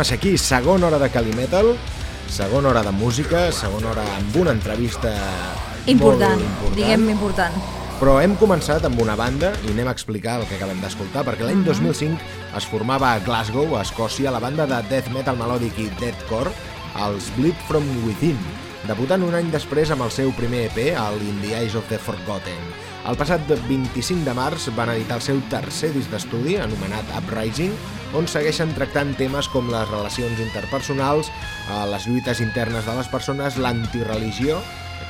A ser aquí, segona hora de Calimetal, segona hora de música, segona hora amb una entrevista Important, molt important. diguem important. Però hem començat amb una banda i anem a explicar el que acabem d'escoltar, perquè l'any 2005 es formava a Glasgow, a Escòcia, la banda de death metal melòdic i deathcore, els Bleed From Within. Debutant un any després amb el seu primer EP, el In the Eyes of the Forgotten. El passat 25 de març van editar el seu tercer disc d'estudi, anomenat Uprising, on segueixen tractant temes com les relacions interpersonals, eh, les lluites internes de les persones, l'antireligió,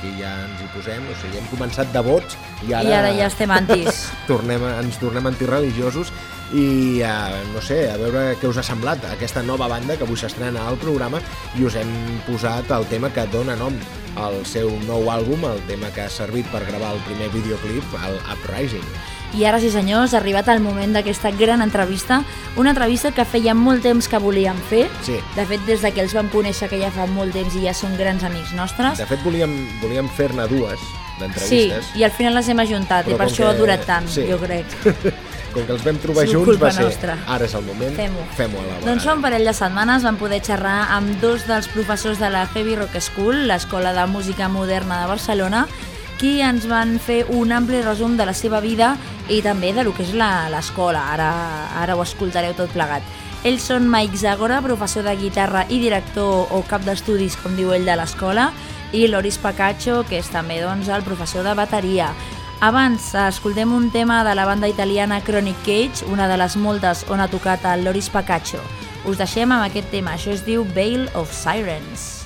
aquí ja ens hi posem, o sigui, hem començat de vots i ara, I ara ja estem antis. tornem, ens tornem antirreligiosos i eh, no sé, a veure què us ha semblat aquesta nova banda que avui s'estrena al programa i us hem posat el tema que dona nom al seu nou àlbum, el tema que ha servit per gravar el primer videoclip, el Uprising. I ara sí senyors, ha arribat el moment d'aquesta gran entrevista, una entrevista que feia molt temps que volíem fer, Sí. de fet des de que els vam conèixer que ja fa molt temps i ja són grans amics nostres, De fet, volíem, volíem fer-ne dues sí, d'entrevistes. i al final les hem ajuntat Però i per això ha que- durat tant, sí. jo crec. Com que els vam trobar junts, va ser... nostra. Ara és el moment, Fem-ho. fem-ho a la vegada. Doncs fa un parell de setmanes vam poder xerrar amb dos dels professors de la Heavy Rock School, l'Escola de Música Moderna de Barcelona, qui ens van fer un ampli resum de la seva vida i també de lo que és la- l'escola. Ara, ara ho escoltareu tot plegat. Ells són Mike Zagora, professor de guitarra i director o cap d'estudis, com diu ell, de l'escola, i Loris Pacaccio, que és també doncs, el professor de bateria. Abans, escoltem un tema de la banda italiana Chronic Cage, una de les moltes on ha tocat el Loris Pacaccio. Us deixem amb aquest tema, això es diu Veil of Sirens.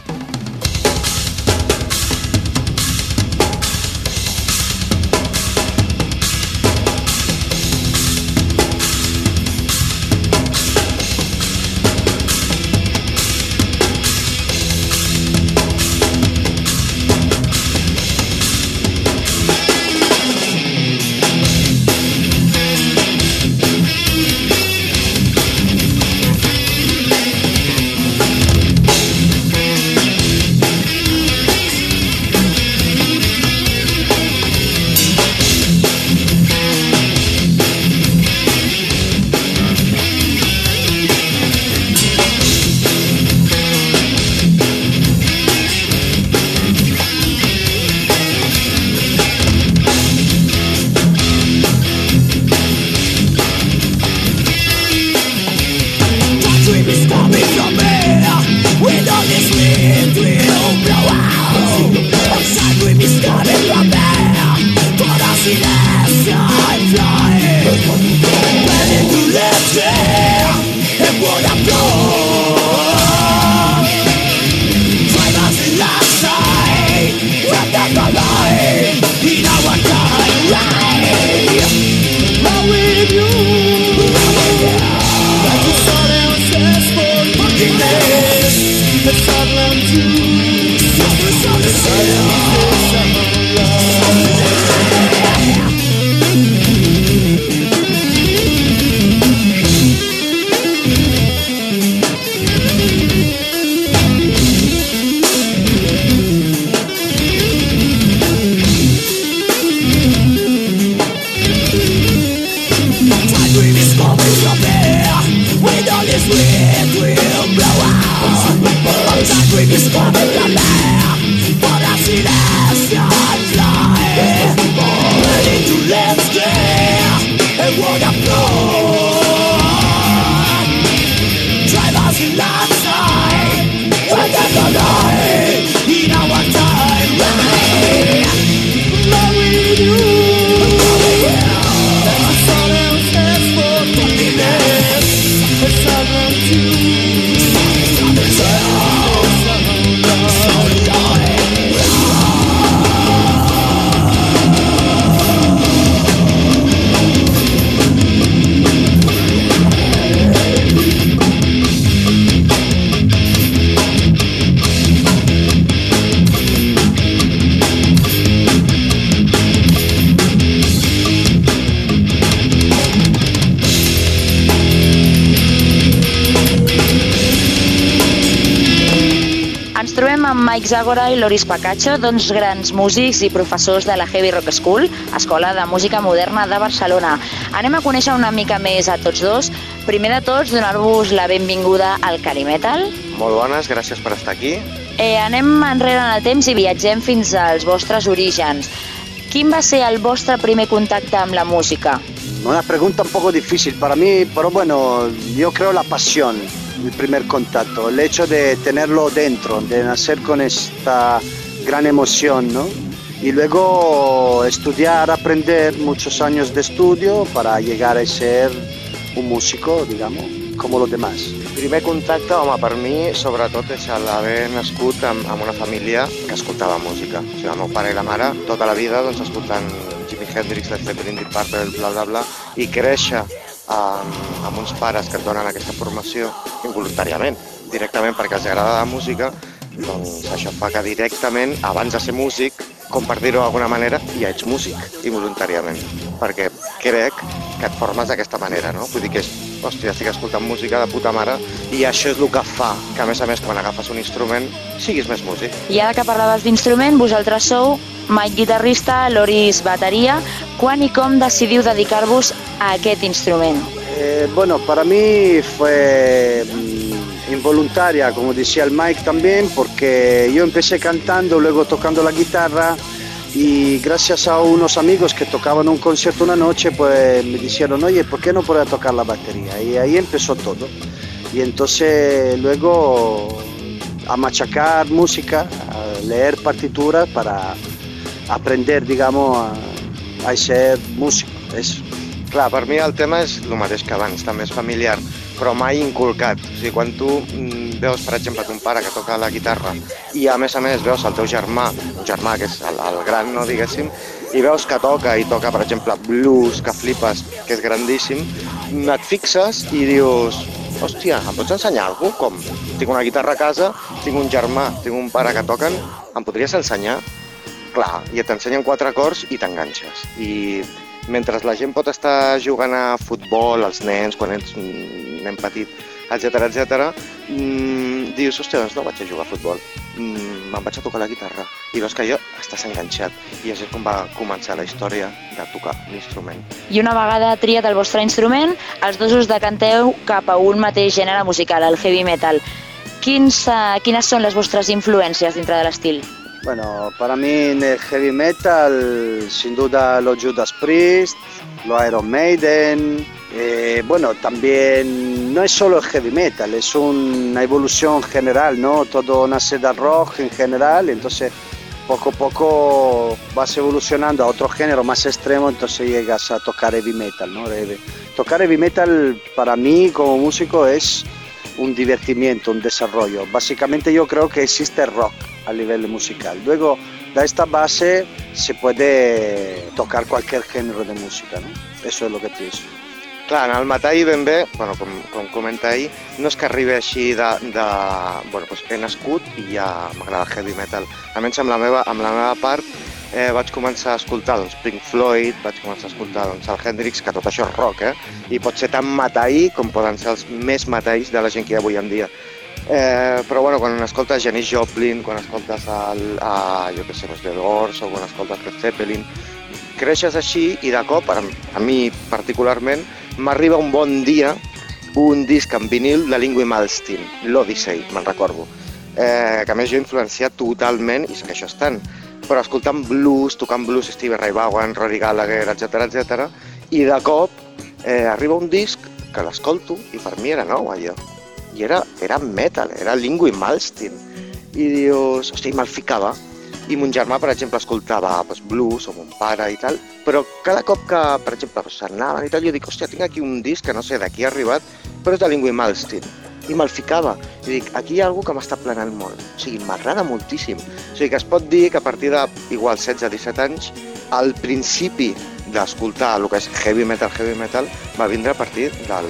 Mike Zagora i Loris Pacaccio, dos grans músics i professors de la Heavy Rock School, Escola de Música Moderna de Barcelona. Anem a conèixer una mica més a tots dos. Primer de tots, donar-vos la benvinguda al Calimetal. Molt bones, gràcies per estar aquí. Eh, anem enrere en el temps i viatgem fins als vostres orígens. Quin va ser el vostre primer contacte amb la música? Una pregunta un poco difícil para mí, pero bueno, yo creo la pasión, el primer contacto, el hecho de tenerlo dentro, de nacer con esta gran emoción, ¿no? Y luego estudiar, aprender muchos años de estudio para llegar a ser un músico, digamos, como los demás. Primer contacte, home, per mi, sobretot, és l'haver nascut amb, amb una família que escoltava música. O sigui, el meu pare i la mare, tota la vida, doncs, escoltant Jimi Hendrix, Led Zeppelin, Deep Purple, bla, bla, bla, i créixer amb, amb uns pares que et donen aquesta formació involuntàriament, directament perquè els agrada la música, doncs això fa que directament, abans de ser músic, com per dir-ho d'alguna manera, ja ets músic, involuntàriament, perquè crec que et formes d'aquesta manera, no? Vull dir que és, hòstia, estic escoltant música de puta mare i això és el que fa que, a més a més, quan agafes un instrument, siguis més músic. I ara que parlaves d'instrument, vosaltres sou Mike guitarrista, Loris bateria. Quan i com decidiu dedicar-vos a aquest instrument? Eh, bueno, para mí fue mm, involuntaria, como decía el Mike también, porque yo empecé cantando, luego tocando la guitarra y gracias a unos amigos que tocaban un concierto una noche, pues me dijeron, oye, ¿por qué no puedes tocar la batería? Y ahí empezó todo. Y entonces luego a machacar música, a leer partituras para aprender, digamos, a, a ser músico. Eso. Clar, per el tema és el mateix que abans, també familiar, però mai inculcat. O sigui, quan tu mm, veus, per exemple, ton pare que toca la guitarra i a més a més veus el teu germà, un germà que és el, el gran, no diguéssim, i veus que toca i toca, per exemple, blues, que flipes, que és grandíssim, et fixes i dius, hòstia, em pots ensenyar alguna cosa? Com? Tinc una guitarra a casa, tinc un germà, tinc un pare que toquen, em podries ensenyar? Clar, i t'ensenyen quatre acords i t'enganxes. I mentre la gent pot estar jugant a futbol, els nens, quan ets un nen petit, etc etc, mmm, dius, hòstia, doncs no vaig a jugar a futbol, mm, me'n vaig a tocar la guitarra. I veus que allò estàs enganxat. I és com va començar la història de tocar l'instrument. I una vegada triat el vostre instrument, els dos us decanteu cap a un mateix gènere musical, el heavy metal. Quins, uh, quines són les vostres influències dintre de l'estil? Bueno, para mí en el heavy metal, sin duda los Judas Priest, los Iron Maiden. eh, bueno, también no es solo el heavy metal, es una evolución general, ¿no? Todo nace del rock en general, entonces poco a poco vas evolucionando a otro género más extremo, entonces llegas a tocar heavy metal, ¿no? Tocar heavy metal para mí como músico es un divertimiento, un desarrollo. Básicamente yo creo que existe rock a nivel musical. Luego, de esta base se puede tocar cualquier género de música, ¿no? Eso es lo que pienso. Clar, el metall ben bé, bueno, com, com comenta ahir, no és que arribi així de... de bueno, doncs he nascut i ja m'agrada heavy metal. Almenys amb la meva, amb la meva part eh, vaig començar a escoltar doncs, Pink Floyd, vaig començar a escoltar doncs, el Hendrix, que tot això és rock, eh? I pot ser tan metall com poden ser els més metalls de la gent que hi ha avui en dia. Eh, però bueno, quan escoltes Janis Joplin, quan escoltes el, a, jo què sé, doncs, The Doors o quan escoltes Led Zeppelin, creixes així i de cop, a, a mi particularment, m'arriba un bon dia un disc en vinil de Lingui Malmsteen, l'Odyssey, me'n recordo, eh, que a més jo he influenciat totalment i segueixo estant, però escoltant blues, tocant blues, Stevie Ray Vaughan, Rory Gallagher, etc etc, i de cop eh, arriba un disc que l'escolto i per mi era nou allò. I era, era metal, era Lingui Malmsteen. I dius, hòstia, i me'l ficava. I mon germà, per exemple, escoltava doncs, blues, o mon pare i tal, però cada cop que, per exemple, s'anaven i tal, jo dic, hòstia, tinc aquí un disc que no sé de qui ha arribat, però és de Lingui Malmsteen. I me'l ficava. I dic, aquí hi ha algú que m'està planant molt. O sigui, m'agrada moltíssim. O sigui, que es pot dir que a partir de, igual, 16-17 anys, al principi d'escoltar el que és heavy metal, heavy metal, va vindre a partir del,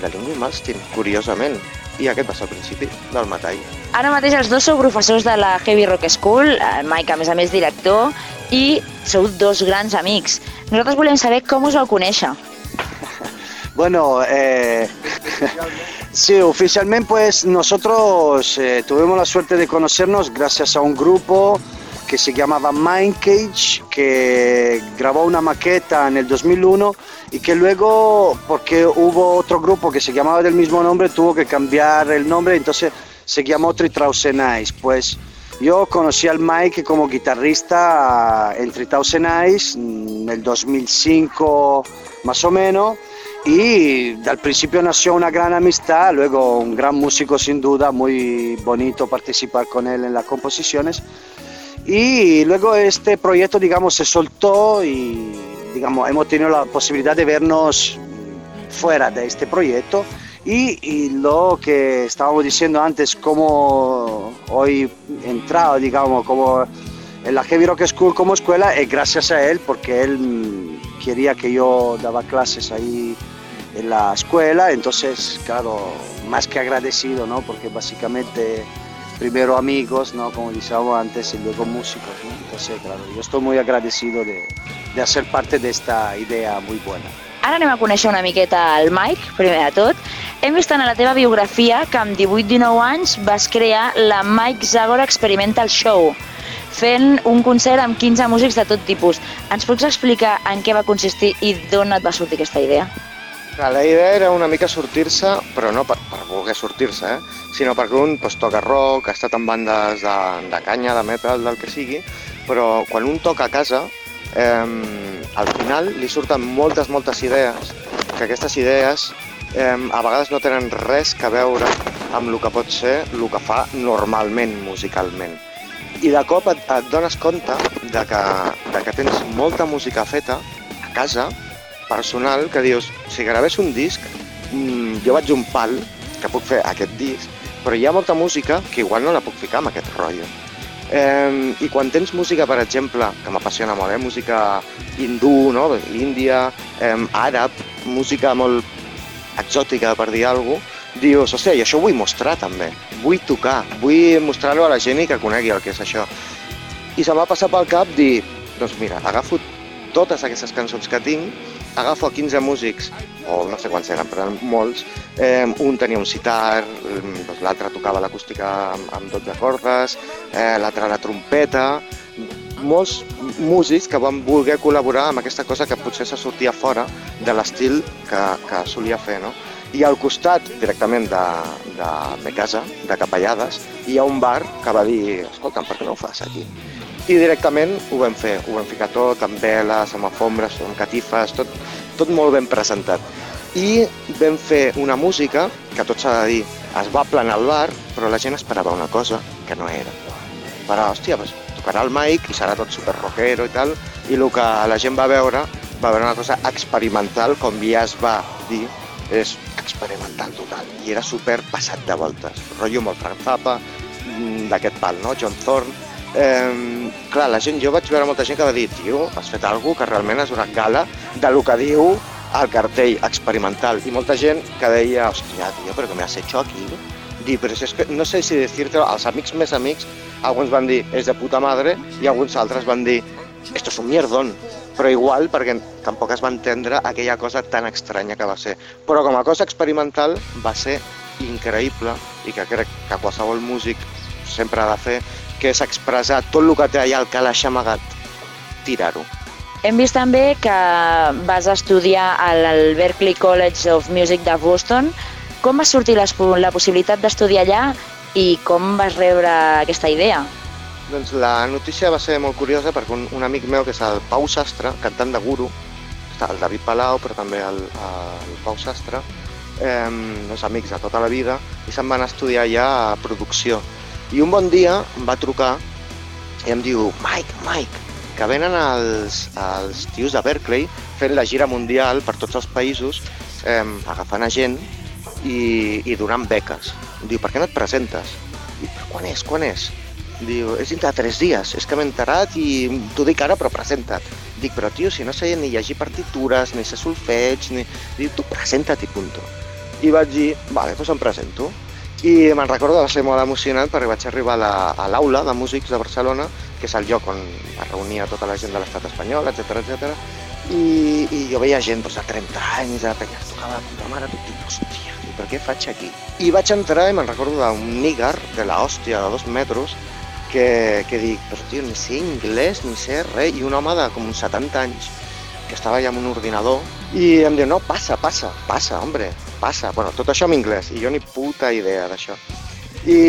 de Lingui Malmsteen, curiosament. I aquest va ser el principi del metall. Ara mateix els dos sou professors de la Heavy Rock School, el Mike, a més a més, director, i sou dos grans amics. Nosaltres volem saber com us vau conèixer. Bueno, eh, sí, oficialmente pues nosotros eh, tuvimos la suerte de conocernos gracias a un grupo que se llamaba Mind Cage, que grabó una maqueta en el 2001 y que luego, porque hubo otro grupo que se llamaba del mismo nombre, tuvo que cambiar el nombre, entonces se llamó Tritrausenais. Pues yo conocí al Mike como guitarrista en Tritrausenais en el 2005 más o menos y al principio nació una gran amistad, luego un gran músico sin duda, muy bonito participar con él en las composiciones Y luego este proyecto, digamos, se soltó y, digamos, hemos tenido la posibilidad de vernos fuera de este proyecto. Y, y lo que estábamos diciendo antes, cómo hoy entrado, digamos, como en la Heavy Rock School como escuela, es gracias a él, porque él quería que yo daba clases ahí en la escuela, entonces, claro, más que agradecido, ¿no? Porque básicamente primero amigos, ¿no? Como decíamos antes, y luego músicos, ¿no? Entonces, claro, yo estoy muy agradecido de, de hacer parte de esta idea muy buena. Ara anem a conèixer una miqueta el Mike, primer de tot. Hem vist en la teva biografia que amb 18-19 anys vas crear la Mike Zagor Experimental Show, fent un concert amb 15 músics de tot tipus. Ens pots explicar en què va consistir i d'on et va sortir aquesta idea? Clar, la idea era una mica sortir-se, però no per, per voler sortir-se, eh? sinó perquè un pues, toca rock, ha estat en bandes de, de canya, de metal, del que sigui, però quan un toca a casa, eh, al final li surten moltes, moltes idees, que aquestes idees eh, a vegades no tenen res que veure amb el que pot ser el que fa normalment musicalment. I de cop et, et dones compte de que, de que tens molta música feta a casa, personal, que dius, si gravés un disc, mmm, jo vaig un pal que puc fer aquest disc, però hi ha molta música que igual no la puc ficar amb aquest rotllo. Eh, I quan tens música, per exemple, que m'apassiona molt, eh? música hindú, no? índia, eh, àrab, música molt exòtica, per dir alguna cosa, dius, hòstia, i això ho vull mostrar també. Vull tocar, vull mostrar-ho a la gent i que conegui el que és això. I se m'ha passat pel cap dir, doncs mira, agafo totes aquestes cançons que tinc, agafo 15 músics, o no sé quants eren, però eren molts, eh, un tenia un sitar, doncs l'altre tocava l'acústica amb, amb 12 cordes, eh, l'altre la trompeta, molts músics que van voler col·laborar amb aquesta cosa que potser se sortia fora de l'estil que, que solia fer, no? I al costat, directament de, de me casa, de Capellades, hi ha un bar que va dir, escolta'm, per què no ho fas aquí? I directament ho vam fer, ho vam ficar tot, amb veles, amb alfombres, amb catifes, tot, tot molt ben presentat. I vam fer una música, que tot s'ha de dir, es va planar al bar, però la gent esperava una cosa que no era. Però, hòstia, pues, tocarà el Mike i serà tot super rockero i tal, i el que la gent va veure, va veure una cosa experimental, com ja es va dir, és experimental total, i era super passat de voltes, rotllo molt Frank Zappa, mm, d'aquest pal, no? John Thorne, eh, clar, la gent, jo vaig veure molta gent que va dir, tio, has fet alguna que realment és una gala de lo que diu el cartell experimental, i molta gent que deia, hòstia, tio, però que me has hecho aquí? Dir, però si és que no sé si decirte, els amics més amics, alguns van dir, és de puta madre, i alguns altres van dir, esto es un mierdón, però igual perquè tampoc es va entendre aquella cosa tan estranya que va ser. Però com a cosa experimental va ser increïble i que crec que qualsevol músic sempre ha de fer, que és expressar tot el que té allà al calaix amagat, tirar-ho. Hem vist també que vas estudiar al Berklee College of Music de Boston. Com va sortir les, la possibilitat d'estudiar allà i com vas rebre aquesta idea? Doncs la notícia va ser molt curiosa perquè un, un amic meu, que és el Pau Sastre, cantant de Guru, està el David Palau, però també el, el Pau Sastre, eh, els amics de tota la vida, i se'n van estudiar ja a producció. I un bon dia em va trucar i em diu, Mike, Mike, que venen els, els tios de Berkeley fent la gira mundial per tots els països, eh, agafant a gent i, i donant beques. Em diu, per què no et presentes? Però quan és, quan és? Diu, és dintre de tres dies, és que m'he enterat i t'ho dic ara, però presenta't. Dic, però tio, si no sé ni llegir partitures, ni ser solfeig, ni... Diu, tu presenta't i punto. I vaig dir, vale, doncs em presento. I me'n recordo de ser molt emocionat perquè vaig arribar a l'aula la, de músics de Barcelona, que és el lloc on es reunia tota la gent de l'estat espanyol, etc etc. I, i jo veia gent doncs, de 30 anys, de penya, tocava la puta mare, i dic, hòstia, per què faig aquí? I vaig entrar i me'n recordo d'un nígar de la hòstia de dos metres que, que dic, però tio, ni sé anglès, ni sé res, i un home de com uns 70 anys que estava allà amb un ordinador i em diu, no, passa, passa, passa, hombre, passa. Bueno, tot això en anglès, i jo ni puta idea d'això. I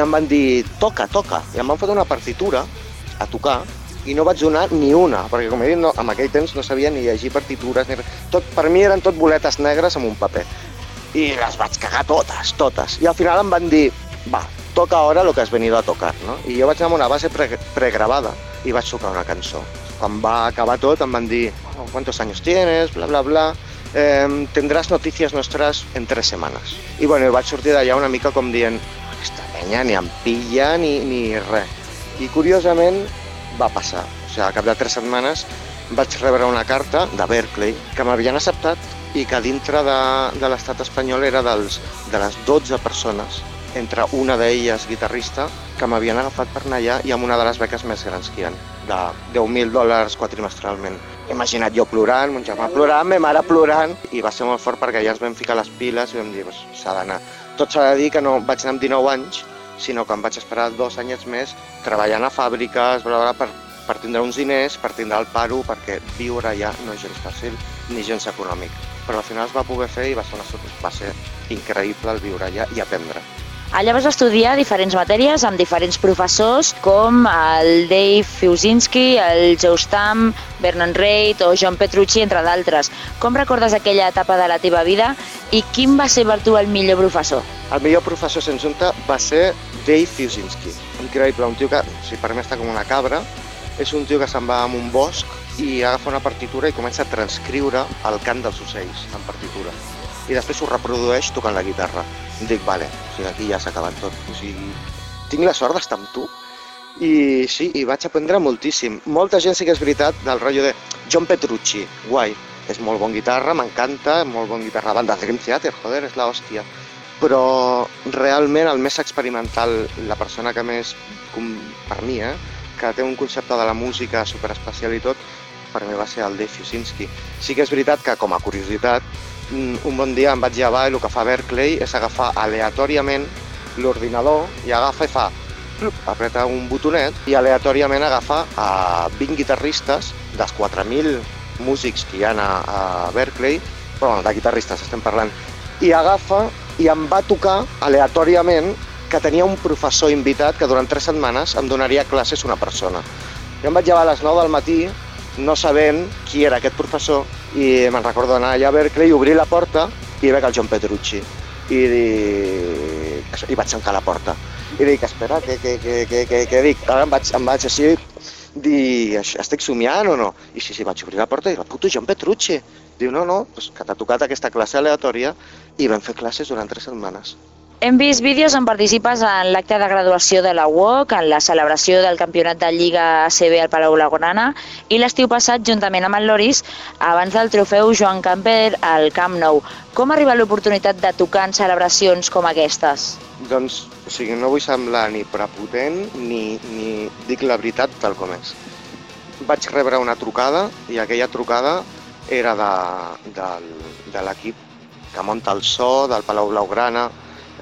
em van dir, toca, toca, i em van fer una partitura a tocar, i no vaig donar ni una, perquè com he dit, no, en aquell temps no sabia ni llegir partitures, ni. Tot, per mi eren tot boletes negres amb un paper. I les vaig cagar totes, totes. I al final em van dir, va, toca ahora lo que has venido a tocar, no? I jo vaig anar amb una base pre i vaig tocar una cançó. Quan va acabar tot em van dir oh, ¿cuántos años tienes? Bla, bla, bla. Eh, tendrás noticias nuestras en tres semanas. I bueno, vaig sortir d'allà una mica com dient aquesta penya ni em pilla ni, ni res. I curiosament va passar. O sigui, al cap de tres setmanes vaig rebre una carta de Berkeley que m'havien acceptat i que dintre de, de l'estat espanyol era dels, de les 12 persones entre una d'elles guitarrista que m'havien agafat per anar allà i amb una de les beques més grans que hi ha, de 10.000 dòlars quatrimestralment. Imagina't jo plorant, mon germà plorant, ma mare plorant, i va ser molt fort perquè ja ens vam ficar les piles i vam dir, s'ha d'anar. Tot s'ha de dir que no vaig anar amb 19 anys, sinó que em vaig esperar dos anyets més treballant a fàbriques, bla, bla, per, per tindre uns diners, per tindre el paro, perquè viure allà no és gens fàcil ni gens econòmic. Però al final es va poder fer i va ser, una, va ser increïble el viure allà i aprendre. Allà vas estudiar diferents matèries amb diferents professors com el Dave Fiusinski, el Joe Stam, Vernon Reid o John Petrucci, entre d'altres. Com recordes aquella etapa de la teva vida i quin va ser per tu el millor professor? El millor professor, sens dubte, va ser Dave Fiusinski. Increïble, un tio que, si per mi està com una cabra, és un tio que se'n va a un bosc i agafa una partitura i comença a transcriure el cant dels ocells en partitura i després ho reprodueix tocant la guitarra. Dic, vale, o sigui, aquí ja s'ha acabat tot. O sigui, tinc la sort d'estar amb tu i sí, i vaig aprendre moltíssim. Molta gent sí que és veritat del rotllo de John Petrucci, guai, és molt bon guitarra, m'encanta, molt bon guitarra, banda Dream Theater, joder, és la. Però realment el més experimental, la persona que més, com per mi, eh, que té un concepte de la música superespecial i tot, per mi va ser el Dave Fusinski. Sí que és veritat que, com a curiositat, un bon dia em vaig llevar i el que fa Berkeley és agafar aleatòriament l'ordinador i agafa i fa apreta un botonet i aleatòriament agafa a 20 guitarristes dels 4.000 músics que hi ha a, a Berkeley, però bueno, de guitarristes estem parlant, i agafa i em va tocar aleatòriament que tenia un professor invitat que durant tres setmanes em donaria classes una persona. Jo em vaig llevar a les 9 del matí no sabent qui era aquest professor i me'n recordo anar allà a Berkeley, obrir la porta i veig el John Petrucci i, dic, i vaig tancar la porta i dic, espera, què, què, què, què, què, què dic? Ara em vaig, em vaig així dir, estic somiant o no? I sí, sí, vaig obrir la porta i dic, puto John Petrucci. Diu, no, no, pues que t'ha tocat aquesta classe aleatòria i vam fer classes durant tres setmanes. Hem vist vídeos on participes en l'acte de graduació de la UOC, en la celebració del campionat de Lliga ACB al Palau Blaugrana i l'estiu passat, juntament amb el Loris, abans del trofeu Joan Camper al Camp Nou. Com arriba l'oportunitat de tocar en celebracions com aquestes? Doncs, o sigui, no vull semblar ni prepotent ni, ni dic la veritat tal com és. Vaig rebre una trucada i aquella trucada era de, de, de l'equip que munta el so del Palau Blaugrana,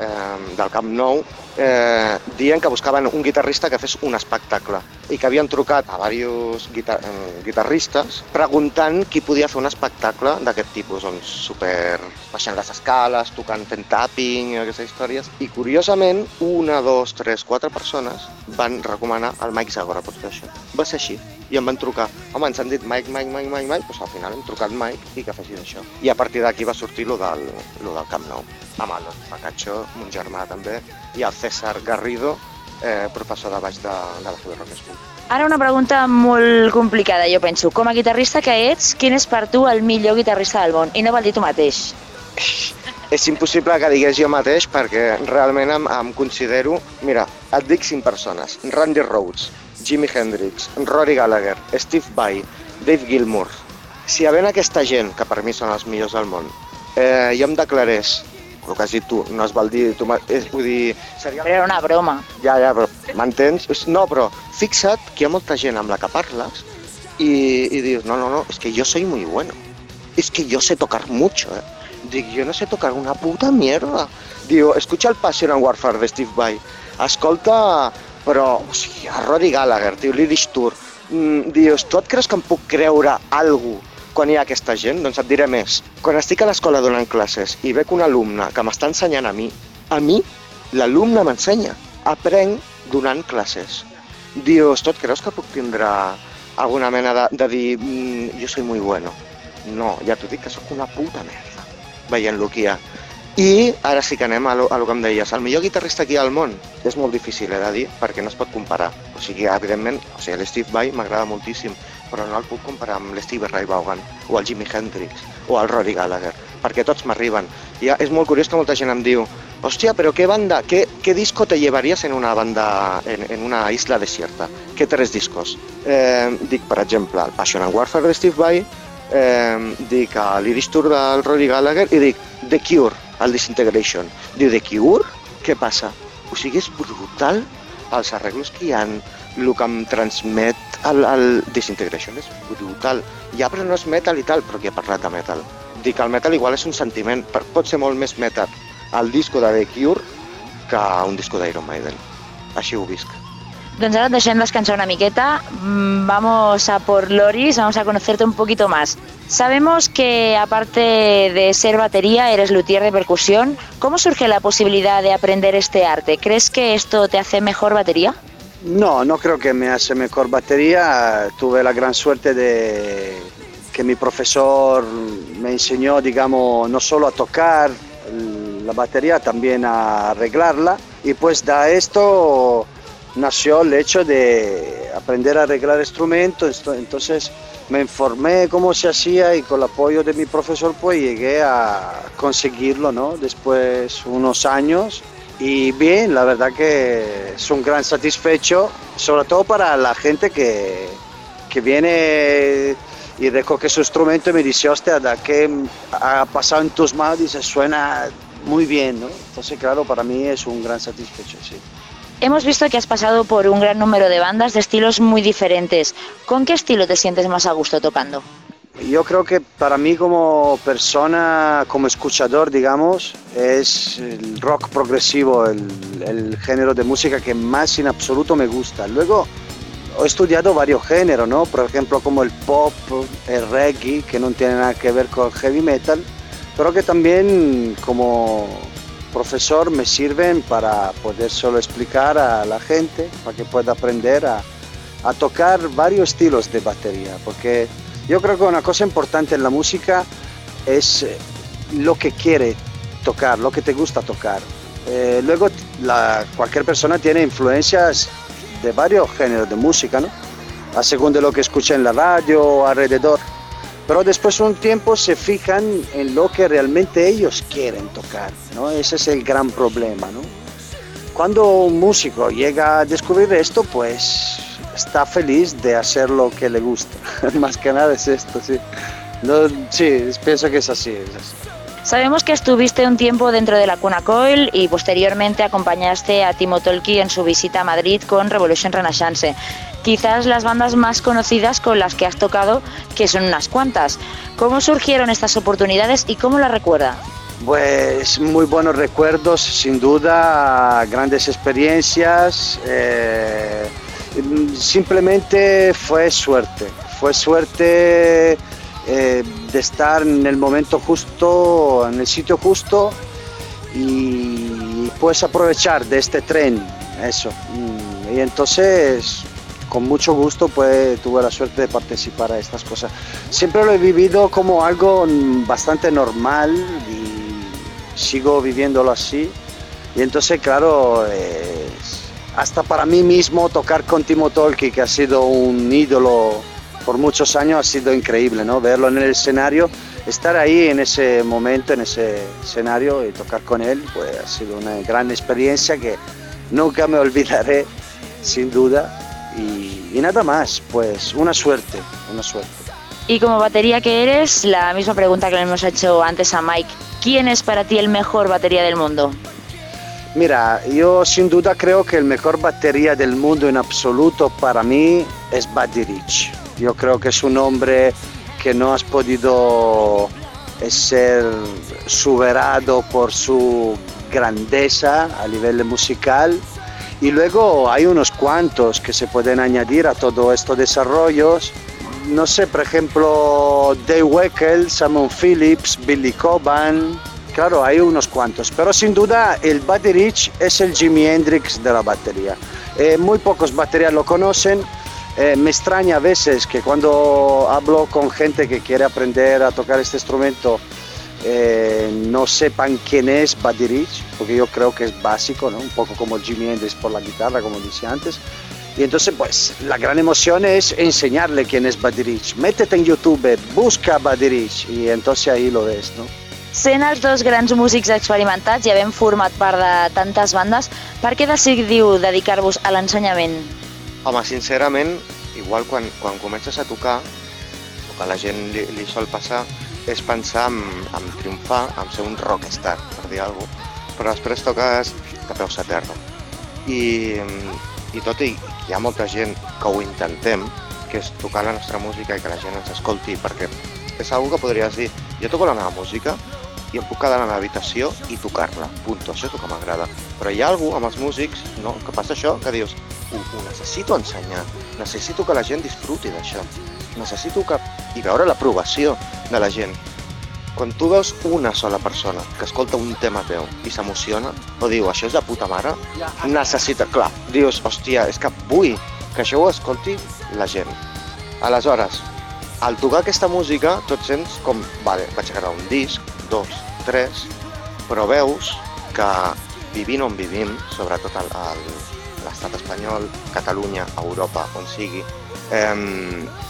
eh, del Camp Nou eh, dient que buscaven un guitarrista que fes un espectacle i que havien trucat a diversos guitar eh, guitarristes preguntant qui podia fer un espectacle d'aquest tipus, doncs super baixant les escales, tocant fent tapping i aquestes històries. I curiosament, una, dos, tres, quatre persones van recomanar el Mike Zagora per fer això. Va ser així. I em van trucar. Home, ens han dit Mike, Mike, Mike, Mike, Mike, doncs al final hem trucat Mike i que fessis això. I a partir d'aquí va sortir lo del, lo del Camp Nou. Amb el Pacacho, mon germà també, i el César Garrido, eh, professor de baix de, de la Full Rock School. Ara una pregunta molt complicada, jo penso. Com a guitarrista que ets, quin és per tu el millor guitarrista del món? I no vol dir tu mateix. És impossible que digués jo mateix perquè realment em, em considero... Mira, et dic cinc persones. Randy Rhoads, Jimi Hendrix, Rory Gallagher, Steve Vai, Dave Gilmour. Si havent aquesta gent, que per mi són els millors del món, eh, jo em declarés has dit tu, no es val dir... Tu, és, vull dir... Seria... Era una broma. Ja, ja, però m'entens? No, però fixa't que hi ha molta gent amb la que parles i, i dius, no, no, no, és que jo soy muy bueno. És que jo sé tocar mucho, eh? Dic, jo no sé tocar una puta mierda. Diu, escucha el Passion and Warfare de Steve Vai. Escolta, però, o sigui, a Roddy Gallagher, tio, l'Irish Tour. Mm, dius, tu et creus que em puc creure alguna quan hi ha aquesta gent? Doncs et diré més. Quan estic a l'escola donant classes i veig un alumne que m'està ensenyant a mi, a mi l'alumne m'ensenya. Aprenc donant classes. Dius, tu et creus que puc tindre alguna mena de, de dir mm, jo soy muy bueno? No, ja t'ho dic que sóc una puta merda veient el que hi ha. I ara sí que anem a lo, a lo que em deies. El millor guitarrista aquí al món és molt difícil, he de dir, perquè no es pot comparar. O sigui, evidentment, o sigui, l'Steve Vai m'agrada moltíssim, però no el puc comparar amb l'Steve Ray Vaughan, o el Jimi Hendrix, o el Rory Gallagher, perquè tots m'arriben. I és molt curiós que molta gent em diu hostia, pero qué banda, qué, qué disco te llevarías en una banda, en, en una isla desierta? ¿Qué tres discos? Eh, dic, per exemple, el Passion and Warfare de Steve Vai, eh, dic l'Iris Tour del Rory Gallagher i dic The Cure, el Disintegration. Diu, The Cure? Què passa? O sigui, és brutal els arreglos que hi ha, el que em transmet el, el Disintegration és brutal. Ja, però no és metal i tal, però qui ha parlat de metal? Dic, el metal igual és un sentiment, pot ser molt més metal el disco de The Cure que un disco d'Iron Maiden. Així ho visc. Doncs ahora deixem descansar una miqueta. Mm, vamos a por Loris, vamos a conocerte un poquito más. Sabemos que aparte de ser batería, eres luthier de percusión. ¿Cómo surge la posibilidad de aprender este arte? ¿Crees que esto te hace mejor batería? No, no creo que me hace mejor batería. Tuve la gran suerte de que mi profesor me enseñó, digamos, no solo a tocar la batería, también a arreglarla. Y pues da esto nació el hecho de aprender a arreglar instrumentos, entonces me informé cómo se hacía y con el apoyo de mi profesor pues llegué a conseguirlo, ¿no? Después unos años y bien, la verdad que es un gran satisfecho, sobre todo para la gente que, que viene y recoge su instrumento y me dice, hostia, ¿qué ha pasado en tus manos? Dice, suena muy bien, ¿no? Entonces, claro, para mí es un gran satisfecho, sí. Hemos visto que has pasado por un gran número de bandas de estilos muy diferentes. ¿Con qué estilo te sientes más a gusto tocando? Yo creo que para mí como persona, como escuchador, digamos, es el rock progresivo, el, el género de música que más en absoluto me gusta. Luego he estudiado varios géneros, ¿no? Por ejemplo, como el pop, el reggae, que no tiene nada que ver con el heavy metal, pero que también como profesor me sirven para poder solo explicar a la gente, para que pueda aprender a, a tocar varios estilos de batería, porque yo creo que una cosa importante en la música es eh, lo que quiere tocar, lo que te gusta tocar. Eh, luego cualquier persona tiene influencias de varios géneros de música, ¿no? A según de lo que escucha en la radio o alrededor. Pero después un tiempo se fijan en lo que realmente ellos quieren tocar, ¿no? Ese es el gran problema, ¿no? Cuando un músico llega a descubrir esto, pues está feliz de hacer lo que le gusta. Más que nada es esto, sí. No, sí, pienso que es así, es así. Sabemos que estuviste un tiempo dentro de la Cuna Coil y posteriormente acompañaste a Timo Tolki en su visita a Madrid con Revolution Renaissance quizás las bandas más conocidas con las que has tocado, que son unas cuantas. ¿Cómo surgieron estas oportunidades y cómo las recuerda? Pues muy buenos recuerdos, sin duda, grandes experiencias. Eh, simplemente fue suerte, fue suerte eh, de estar en el momento justo, en el sitio justo y pues aprovechar de este tren, eso. Y entonces con mucho gusto pues, tuve la suerte de participar a estas cosas. Siempre lo he vivido como algo bastante normal y sigo viviéndolo así. Y entonces, claro, hasta para mí mismo tocar con Timo Tolki, que ha sido un ídolo por muchos años, ha sido increíble, ¿no? Verlo en el escenario, estar ahí en ese momento, en ese escenario y tocar con él, pues ha sido una gran experiencia que nunca me olvidaré, sin duda y, nada más, pues una suerte, una suerte. Y como batería que eres, la misma pregunta que le hemos hecho antes a Mike, ¿quién es para ti el mejor batería del mundo? Mira, yo sin duda creo que el mejor batería del mundo en absoluto para mí es Buddy Rich. Yo creo que es un hombre que no has podido eh, ser superado por su grandeza a nivel musical y luego hay unos cuantos que se pueden añadir a todo estos desarrollos. No sé, por ejemplo, Dave Weckl, Simon Phillips, Billy Coban. Claro, hay unos cuantos, pero sin duda el Buddy Rich es el Jimi Hendrix de la batería. Eh, muy pocos baterías lo conocen. Eh, me extraña a veces que cuando hablo con gente que quiere aprender a tocar este instrumento, eh, no sepan quién es Buddy Rich, porque yo creo que es básico, ¿no? Un poco como Jimi Hendrix por la guitarra, como decía antes. Y entonces, pues, la gran emoción es enseñarle quién es Buddy Rich. Métete en YouTube, busca Buddy Rich, y entonces ahí lo ves, ¿no? Sent els dos grans músics experimentats i havent format part de tantes bandes, per què decidiu dedicar-vos a l'ensenyament? Home, sincerament, igual quan, quan comences a tocar, el que a la gent li, li sol passar és pensar en, en triomfar, en ser un rockstar, per dir alguna cosa, però després toques de peus a terra. I, i tot i que hi ha molta gent que ho intentem, que és tocar la nostra música i que la gent ens escolti, perquè és una que podries dir, jo toco la meva música i em puc quedar a la meva habitació i tocar-la, punt, això és el que m'agrada. Però hi ha algú amb els músics no, que passa això, que dius, ho, ho necessito ensenyar, necessito que la gent disfruti d'això, necessito que... i veure l'aprovació de la gent. Quan tu veus una sola persona que escolta un tema teu i s'emociona, o diu, això és de puta mare, necessita... Clar, dius, hòstia, és que vull que això ho escolti la gent. Aleshores, al tocar aquesta música, tot sents com, vale, vaig a gravar un disc, dos, tres, però veus que vivint on vivim, sobretot al, l'estat espanyol, Catalunya, Europa, on sigui, eh,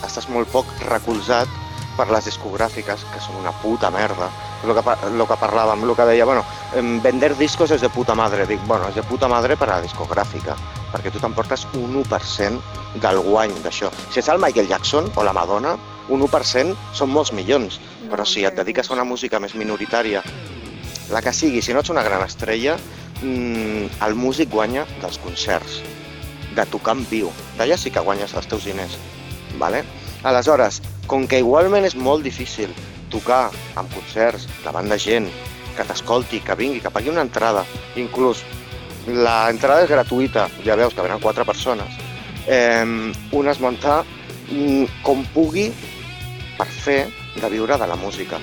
estàs molt poc recolzat per les discogràfiques, que són una puta merda. Lo que, lo que parlàvem, el que deia, bueno, vender discos és de puta madre. Dic, bueno, és de puta madre per a la discogràfica, perquè tu t'emportes un 1% del guany d'això. Si és el Michael Jackson o la Madonna, un 1% són molts milions, però si et dediques a una música més minoritària, la que sigui, si no ets una gran estrella, mmm, el músic guanya dels concerts, de tocar en viu. D'allà sí que guanyes els teus diners. Vale? Aleshores, com que igualment és molt difícil tocar amb concerts davant de gent, que t'escolti, que vingui, que pagui una entrada, inclús la entrada és gratuïta, ja veus que venen quatre persones, eh, un es munta mm, com pugui per fer de viure de la música.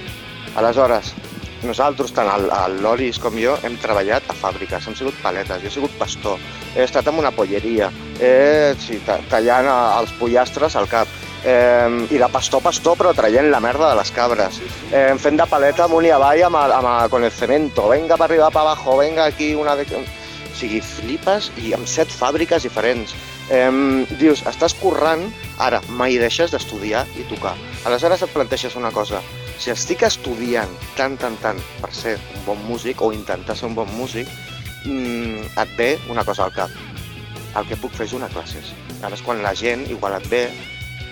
Aleshores, nosaltres, tant el, el Loris com jo, hem treballat a fàbriques, hem sigut paletes, jo he sigut pastor, he estat en una polleria, he, sí, tallant els pollastres al cap, eh, i de pastor pastor però traient la merda de les cabres eh, fent de paleta amunt i avall amb, el, amb el, con el cemento venga per arribar per abajo, venga aquí una de... o sigui, flipes i amb set fàbriques diferents eh, dius, estàs currant ara mai deixes d'estudiar i tocar aleshores et planteges una cosa si estic estudiant tant, tant, tant per ser un bon músic o intentar ser un bon músic, mmm, et ve una cosa al cap. El que puc fer és donar classes. Llavors, quan la gent igual et ve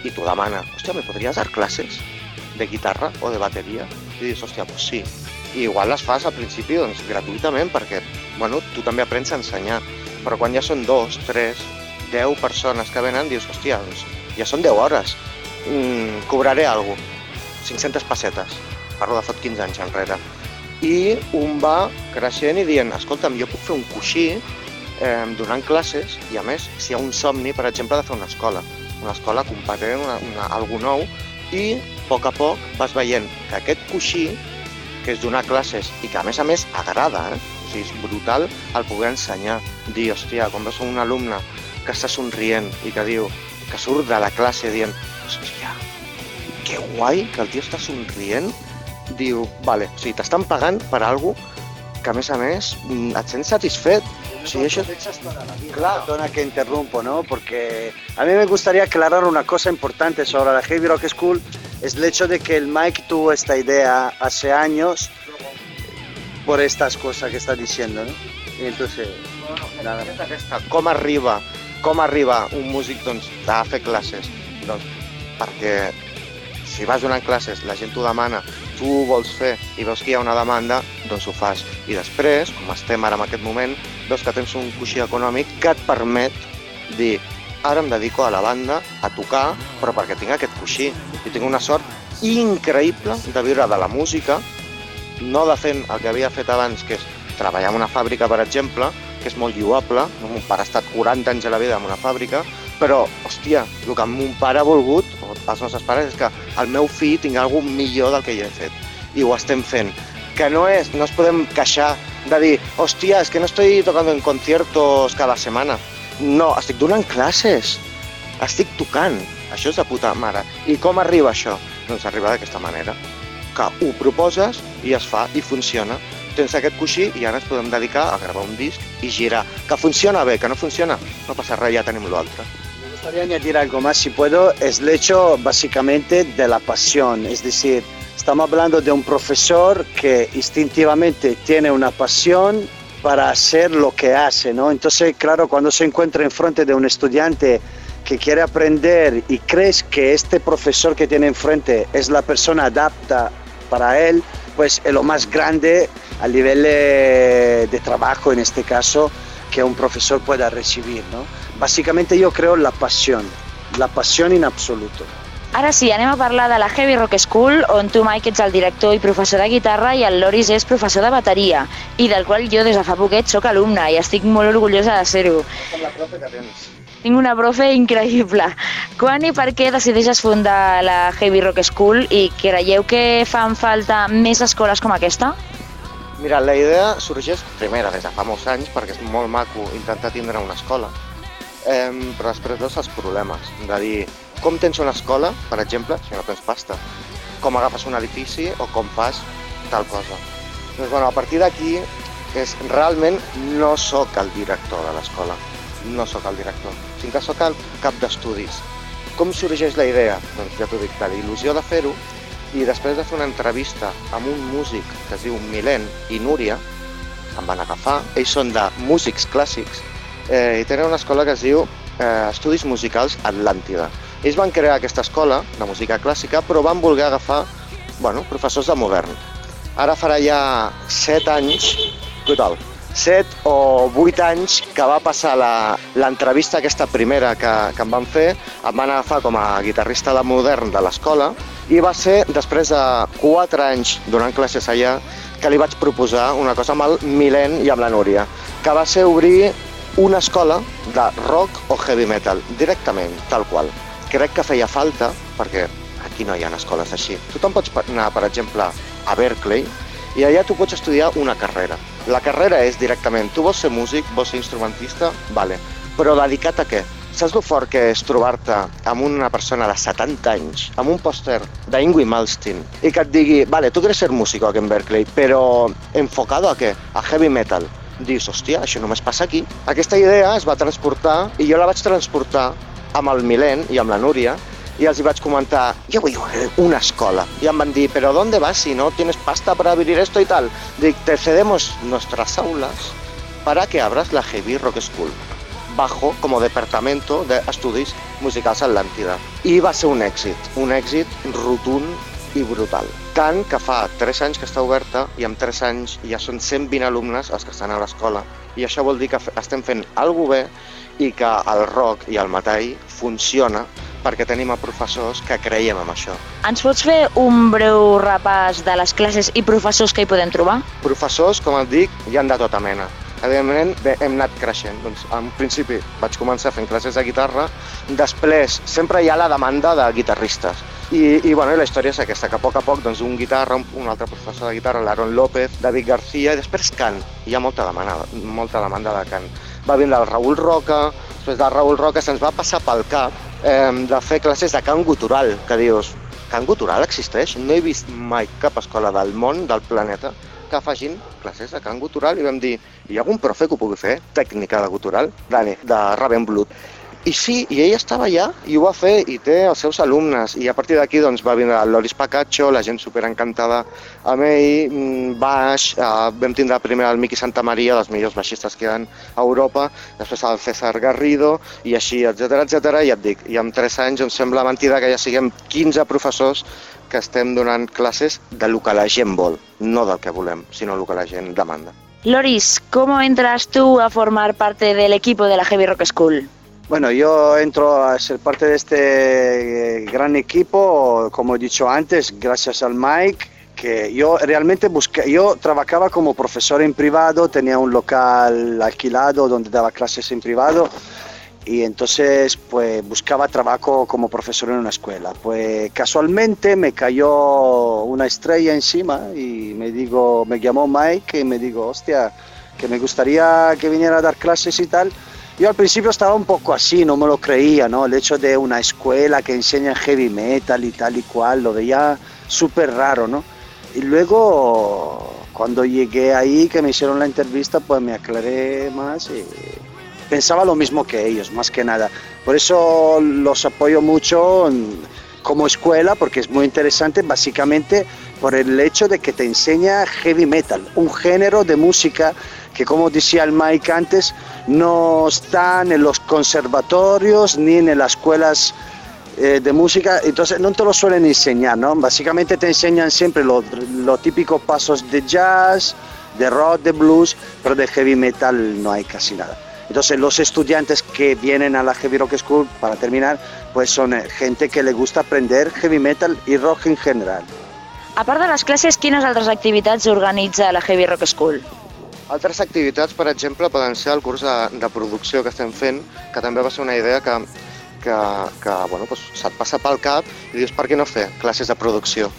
i t'ho demana, hòstia, me podries dar classes de guitarra o de bateria? I dius, hòstia, pues sí. I igual les fas al principi doncs, gratuïtament perquè bueno, tu també aprens a ensenyar. Però quan ja són dos, tres, deu persones que venen, dius, hòstia, doncs, ja són deu hores, mm, cobraré alguna cosa 500 pessetes, parlo de fot 15 anys enrere. I un va creixent i dient, escolta'm, jo puc fer un coixí eh, donant classes i a més, si hi ha un somni, per exemple, de fer una escola, una escola competent, una, una, algú nou, i a poc a poc vas veient que aquest coixí, que és donar classes i que a més a més agrada, eh? o sigui, és brutal el poder ensenyar, dir, hòstia, quan veus un alumne que està somrient i que diu, que surt de la classe dient, hòstia, que guai que el tio està somrient, diu, vale, o sigui, t'estan pagant per algo que a més a més mm, et sents satisfet. O sigui, això... Claro. Perdona que interrumpo, ¿no? Porque a mí me gustaría aclarar una cosa importante sobre la Heavy Rock School, es el hecho de que el Mike tuvo esta idea hace años por estas cosas que está diciendo, ¿no? Y entonces, nada. Aquesta, com arriba, com arriba un músic doncs, a fer classes? Doncs perquè si vas donant classes, la gent t'ho demana, tu ho vols fer i veus que hi ha una demanda, doncs ho fas. I després, com estem ara en aquest moment, veus que tens un coixí econòmic que et permet dir ara em dedico a la banda, a tocar, però perquè tinc aquest coixí. I tinc una sort increïble de viure de la música, no de fent el que havia fet abans, que és treballar en una fàbrica, per exemple, que és molt lloable, mon pare ha estat 40 anys a la vida en una fàbrica, però, hòstia, el que mon pare ha volgut, o els nostres pares, és que el meu fill tingui alguna millor del que jo he fet. I ho estem fent. Que no és, no es podem queixar de dir, hòstia, és que no estoy tocando en conciertos cada setmana. No, estic donant classes. Estic tocant. Això és de puta mare. I com arriba això? Doncs arriba d'aquesta manera. que ho proposes i es fa i funciona. Tens aquest coixí i ara ens podem dedicar a gravar un disc i girar. Que funciona bé, que no funciona, no passa res, ja tenim l'altre. Me gustaría añadir algo más, si puedo, es el hecho básicamente de la pasión, es decir, estamos hablando de un profesor que instintivamente tiene una pasión para hacer lo que hace, ¿no? Entonces, claro, cuando se encuentra en frente de un estudiante que quiere aprender y crees que este profesor que tiene enfrente es la persona adapta para él, pues es lo más grande a nivel eh, de trabajo en este caso que un profesor pueda recibir. ¿no? Básicamente yo creo la pasión, la pasión en absoluto. Ara sí, anem a parlar de la Heavy Rock School, on tu, Mike, ets el director i professor de guitarra i el Loris és professor de bateria, i del qual jo des de fa poquet sóc alumna i estic molt orgullosa de ser-ho. Com la profe que tens. Tinc una profe increïble. Quan i per què decideixes fundar la Heavy Rock School i creieu que fan falta més escoles com aquesta? Mira, la idea sorgeix primera des de fa molts anys perquè és molt maco intentar tindre una escola, eh, però després veus els problemes de dir com tens una escola, per exemple, si no tens pasta, com agafes un edifici o com fas tal cosa. Doncs, bueno, a partir d'aquí és realment no sóc el director de l'escola, no sóc el director, que sóc el cap d'estudis. Com sorgeix la idea? Doncs ja t'ho dic, de la il·lusió de fer-ho i després de fer una entrevista amb un músic que es diu Milen i Núria, em van agafar, ells són de músics clàssics eh, i tenen una escola que es diu eh, Estudis Musicals Atlàntida. Ells van crear aquesta escola de música clàssica però van voler agafar bueno, professors de modern. Ara farà ja 7 anys, total, 7 o 8 anys que va passar l'entrevista aquesta primera que, que em van fer, em van agafar com a guitarrista de modern de l'escola i va ser després de 4 anys donant classes allà que li vaig proposar una cosa amb el Milen i amb la Núria, que va ser obrir una escola de rock o heavy metal, directament, tal qual. Crec que feia falta, perquè aquí no hi ha escoles així. Te'n pots anar, per exemple, a Berkeley i allà tu pots estudiar una carrera. La carrera és directament, tu vols ser músic, vols ser instrumentista, vale. Però dedicat a què? Saps lo fort que és trobar-te amb una persona de 70 anys, amb un pòster d'Ingrid Malmsteen, i que et digui, vale, tu quieres ser músico aquí en Berkeley, però enfocado a què? A heavy metal. Dius, hòstia, això només passa aquí. Aquesta idea es va transportar i jo la vaig transportar amb el Milen i amb la Núria i els hi vaig comentar, jo vull una escola. I em van dir, però ¿dónde vas si no tienes pasta para abrir esto y tal? Dic, te cedemos nuestras aulas para que abras la Heavy Rock School bajo como departamento de estudis musicals Atlàntida. I va ser un èxit, un èxit rotund i brutal. Tant que fa 3 anys que està oberta i en 3 anys ja són 120 alumnes els que estan a l'escola. I això vol dir que estem fent alguna bé i que el rock i el metall funciona perquè tenim a professors que creiem en això. Ens pots fer un breu repàs de les classes i professors que hi podem trobar? Professors, com et dic, hi han de tota mena. Evidentment, bé, hem anat creixent. Doncs, en principi, vaig començar fent classes de guitarra, després sempre hi ha la demanda de guitarristes. I, i, bueno, i la història és aquesta, que a poc a poc doncs, un guitarra, un, un altre professor de guitarra, l'Aaron López, David García, i després cant. Hi ha molta demanda, molta demanda de cant. Va vindre el Raül Roca, després del Raül Roca se'ns va passar pel cap eh, de fer classes de cant gutural, que dius, cant gutural existeix? No he vist mai cap escola del món, del planeta, que facin classes de cant gutural i vam dir, hi ha algun profe que ho pugui fer? Tècnica de gutural? Dani, de Ravenblut. I sí, i ell estava allà i ho va fer i té els seus alumnes i a partir d'aquí doncs, va vindre Loris Pacaccio, la gent super encantada amb ell, mm, baix, eh, vam tindre primer el Miqui Santamaria, dels millors baixistes que hi ha a Europa, després el César Garrido i així, etc etc. i et dic, i en 3 anys em sembla mentida que ja siguem 15 professors que estem donant classes de lo que la gent vol, no del que volem, sinó el que la gent demanda. Loris, ¿cómo entras tú a formar parte del equipo de la Heavy Rock School? Bueno, yo entro a ser parte de este eh, gran equipo, como he dicho antes, gracias al Mike, que yo realmente busqué, yo trabajaba como profesor en privado, tenía un local alquilado donde daba clases en privado y entonces pues buscaba trabajo como profesor en una escuela. Pues casualmente me cayó una estrella encima y me digo, me llamó Mike y me digo, hostia, que me gustaría que viniera a dar clases y tal. Yo al principio estaba un poco así, no me lo creía, ¿no? El hecho de una escuela que enseña heavy metal y tal y cual, lo veía súper raro, ¿no? Y luego, cuando llegué ahí, que me hicieron la entrevista, pues me aclaré más y pensaba lo mismo que ellos, más que nada. Por eso los apoyo mucho como escuela, porque es muy interesante, básicamente por el hecho de que te enseña heavy metal, un género de música que, como decía el Mike antes, no están en los conservatorios ni en las escuelas eh, de música, entonces no te lo suelen enseñar, ¿no? Básicamente te enseñan siempre los típicos pasos de jazz, de rock, de blues, pero de heavy metal no hay casi nada. Entonces los estudiantes que vienen a la Heavy Rock School, para terminar, pues son eh, gente que le gusta aprender heavy metal y rock en general. A part de les classes, quines altres activitats organitza la Heavy Rock School? Altres activitats, per exemple, poden ser el curs de, de producció que estem fent, que també va ser una idea que que, que bueno, doncs se't passa pel cap i dius per què no fer classes de producció.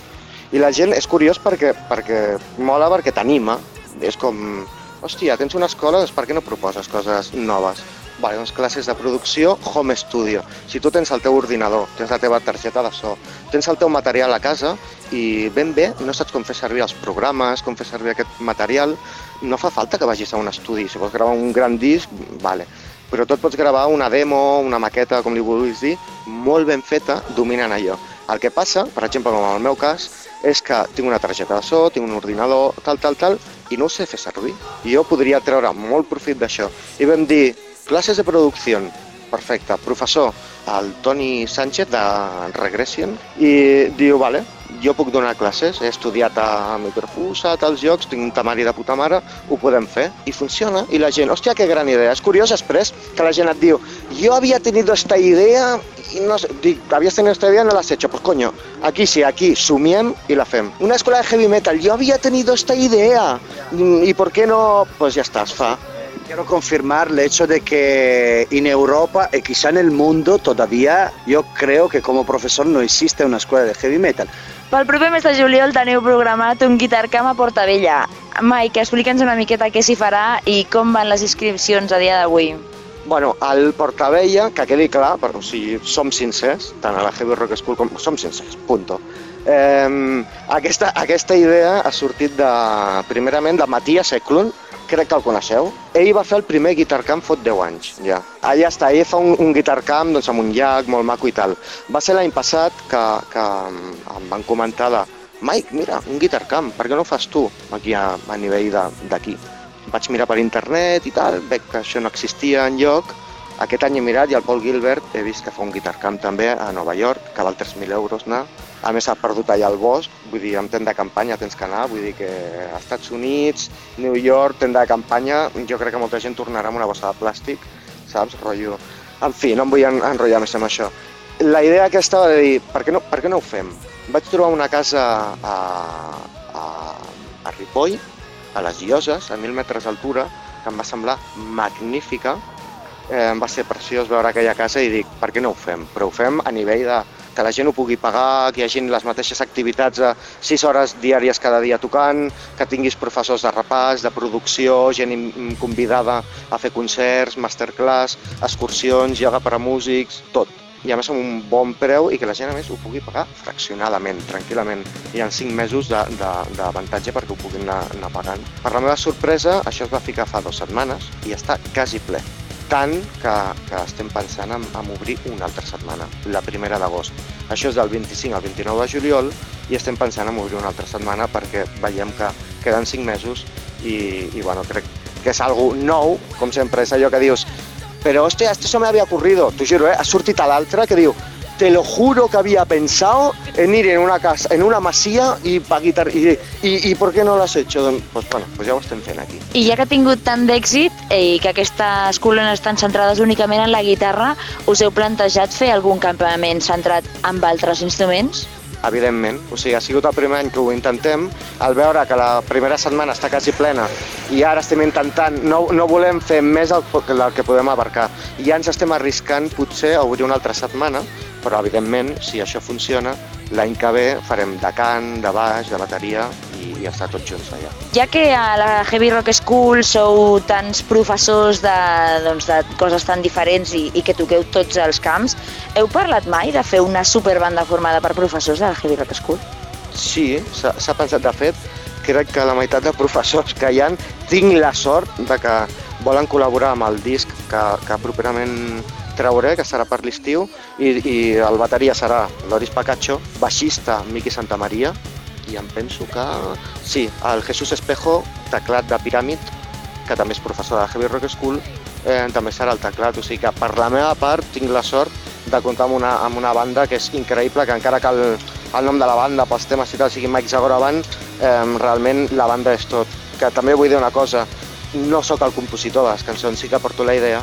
I la gent és curiós perquè, perquè mola perquè t'anima. És com, hòstia, tens una escola, doncs per què no proposes coses noves? Vale, doncs classes de producció, home studio. Si tu tens el teu ordinador, tens la teva targeta de so, tens el teu material a casa i ben bé no saps com fer servir els programes, com fer servir aquest material, no fa falta que vagis a un estudi. Si vols gravar un gran disc, vale però tot pots gravar una demo, una maqueta, com li vulguis dir, molt ben feta, dominant allò. El que passa, per exemple, com en el meu cas, és que tinc una targeta de so, tinc un ordinador, tal, tal, tal, i no ho sé fer servir. I jo podria treure molt profit d'això. I vam dir, classes de producció, perfecte, professor, el Toni Sánchez de Regression, i diu, vale, jo puc donar classes, he estudiat a Microfusa, a tals llocs, tinc un temari de puta mare, ho podem fer. I funciona. I la gent, hòstia, que gran idea. És curiós després que la gent et diu, jo havia tenido esta idea y no sé, dic, habías tenido esta idea, no la has hecho. Pues coño, aquí sí, aquí, sumiem y la fem. Una escuela de heavy metal, yo había tenido esta idea. ¿Y por qué no? Pues ya está, es fa. Quiero confirmar el hecho de que en Europa y quizá en el mundo todavía yo creo que como profesor no existe una escuela de heavy metal. Pel proper mes de juliol teniu programat un Guitar Camp a Portavella. Mike, explica'ns una miqueta què s'hi farà i com van les inscripcions a dia d'avui. Bueno, al Portavella, que quedi clar, però o sigui, som sincers, tant a la Heavy Rock School com som sincers, punto. Eh, aquesta, aquesta idea ha sortit de, primerament de Matías Eklund, crec que el coneixeu. Ell va fer el primer Guitar Camp fot 10 anys, ja. Allà està, ell fa un, un Guitar Camp doncs, amb un llac molt maco i tal. Va ser l'any passat que, que em van comentar de Mike, mira, un Guitar Camp, per què no ho fas tu aquí a, a nivell d'aquí? Vaig mirar per internet i tal, veig que això no existia en lloc. Aquest any he mirat i el Paul Gilbert he vist que fa un Guitar Camp també a Nova York, que val 3.000 euros anar a més, ha perdut allà el bosc, vull dir, amb tenda de campanya tens que anar, vull dir que als Estats Units, New York, tenda de campanya, jo crec que molta gent tornarà amb una bossa de plàstic, saps? Rotllo... En fi, no em vull enrotllar més amb això. La idea aquesta va de dir, per què no, per què no ho fem? Vaig trobar una casa a, a, a Ripoll, a les Lloses, a 1.000 metres d'altura, que em va semblar magnífica, eh, em va ser preciós veure aquella casa i dic, per què no ho fem? Però ho fem a nivell de que la gent ho pugui pagar, que hi hagin les mateixes activitats a 6 hores diàries cada dia tocant, que tinguis professors de repàs, de producció, gent convidada a fer concerts, masterclass, excursions, yoga per a músics, tot. I a més amb un bon preu i que la gent a més ho pugui pagar fraccionadament, tranquil·lament. Hi ha 5 mesos d'avantatge perquè ho puguin anar, anar pagant. Per la meva sorpresa, això es va ficar fa dues setmanes i està quasi ple tant que, que estem pensant en, en obrir una altra setmana, la primera d'agost. Això és del 25 al 29 de juliol i estem pensant en obrir una altra setmana perquè veiem que queden 5 mesos i, i bueno, crec que és algo nou, com sempre, és allò que dius però, hòstia, se me había ocurrido, t'ho juro, eh? ha sortit a l'altre que diu te lo juro que había pensado en ir en una casa, en una masía y para guitar y, y, y ¿por qué no lo has hecho? Pues bueno, pues ja ho estem fent aquí. I ja que ha tingut tant d'èxit i que aquestes colones estan centrades únicament en la guitarra, us heu plantejat fer algun campament centrat en altres instruments? evidentment. O sigui, ha sigut el primer any que ho intentem. Al veure que la primera setmana està quasi plena i ara estem intentant, no, no volem fer més el, el que podem abarcar. I ja ens estem arriscant potser a obrir una altra setmana però evidentment, si això funciona, l'any que ve farem de cant, de baix, de bateria i, i estar tots junts allà. Ja que a la Heavy Rock School sou tants professors de, doncs, de coses tan diferents i, i que toqueu tots els camps, heu parlat mai de fer una superbanda formada per professors de la Heavy Rock School? sí, s'ha s'ha pensat. De fet, crec que la meitat de professors que hi han tinc la sort de que volen col·laborar amb el disc que, que properament trauré, que serà per l'estiu, i, i el bateria serà Loris Pacaccio, baixista Miqui Santamaria, i em penso que... Sí, el Jesús Espejo, teclat de Piràmid, que també és professor de Heavy Rock School, eh, també serà el teclat. O sigui que per la meva part tinc la sort de comptar amb una, amb una banda que és increïble, que encara que el, el nom de la banda pels temes i tal sigui Mike Zagoraban, eh, realment la banda és tot. Que també vull dir una cosa, no sóc el compositor de les cançons, sí que porto la idea,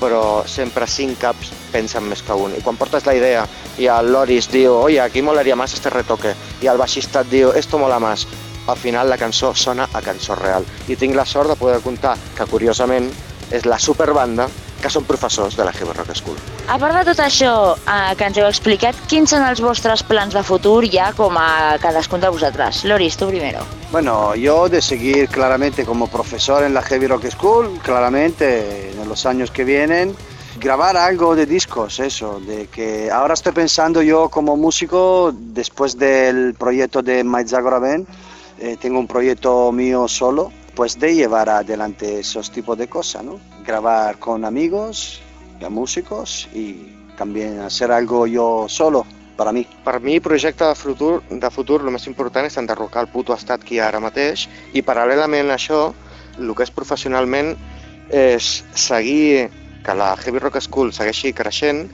però sempre cinc caps pensen més que un. I quan portes la idea i el Loris diu, oye, aquí molaria más este retoque, i el baixista et diu, esto mola más, al final la cançó sona a cançó real. I tinc la sort de poder comptar que, curiosament, és la superbanda que són professors de la Heavy Rock School. A part de tot això eh, que ens heu explicat, quins són els vostres plans de futur ja com a cadascun de vosaltres? Loris, tu primero. Bueno, yo de seguir claramente como profesor en la Heavy Rock School, claramente en los años que vienen, grabar algo de discos, eso, de que ahora estoy pensando yo como músico, después del proyecto de Mike Zagoraben, eh, tengo un proyecto mío solo, pues de llevar adelante esos tipos de cosas, ¿no? Grabar con amigos, músicos y también hacer algo yo solo, para mí. Per mi, projecte de futur, de futur, el més important és enderrocar el puto estat que hi ha ara mateix i paral·lelament a això, el que és professionalment és seguir que la Heavy Rock School segueixi creixent.